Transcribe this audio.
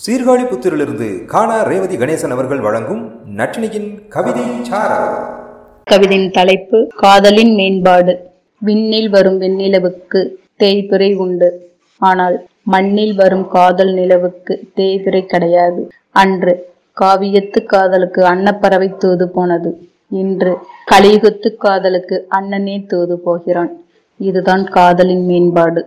சீர்காழி புத்திரிலிருந்து காணா ரேவதி கணேசன் அவர்கள் வழங்கும் நட்டினியின் கவிதை கவிதையின் தலைப்பு காதலின் மேம்பாடு. விண்ணில் வரும் வெண்ணிலவுக்கு தேய்பிறை உண்டு. ஆனால் மண்ணில் வரும் காதல் நிலவுக்கு தேய்பிறை கிடையாது. அன்று காவியத்து காதலுக்கு அன்னப்பறவை தூது போனது. இன்று கலியுகத்து காதலுக்கு அண்ணனே தூது போகிறான் இதுதான் காதலின் மேம்பாடு.